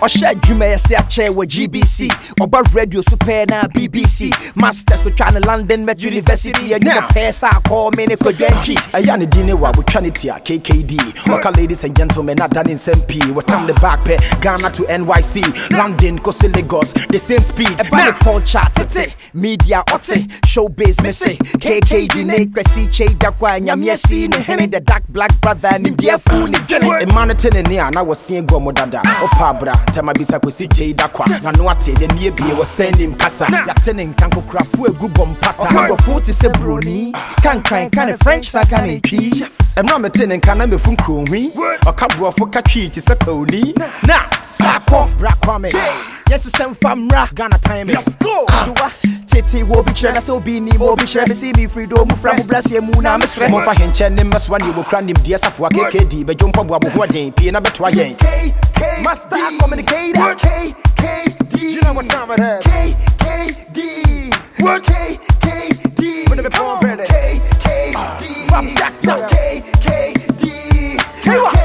ɔhyɛ adwuma yɛ sɛ akyɛ wɔ gbc ɔba radio so pɛɛ na bbc masters to twa ne london met university. Adwuma Now. pɛɛ sɛ akɔɔ me ne kɔdwantwi ɛyɛ ne din ne wa wotwa ne tia kkd ɔka ladies and gentlemen ada ne nsɛm pii wɔtam ne back pɛ ghana to nyc london kɔsi lagos the same speed. Ɛba ne culture tete media ɔte showbiz me say KKD ne kwesi che da kwa nyame si ne hene the dark black brother ni dia fu ni dwene e man te ne ne a na wo sien go mo dada opa oh, bra tema bisa kwesi che da kwa na no ate de ne bie wo send him kasa. Ya te ne nkan kokra fu egu bom pata wo fu te se broni kan kan kan french sa kan e twi emra me te nkan na me fu nkro hwi o ka bro fo ka twi te se pauni na sa ko bra kwame. Yes, it's same from Ra. Ghana time. Let's go. Ah. Tete wo bi chere so bi ni Wo bi chere si mi free do mu fra mu bless ye mu na me sre mo fa hen chere nim maswa ni wo kra nim dia safo akekedi be jompa bo abo den pie na beto ayen master communicator. K k d. You know what time it is? K k d. What k k d. When the phone ready k k d. From doctor k k d. Hey what?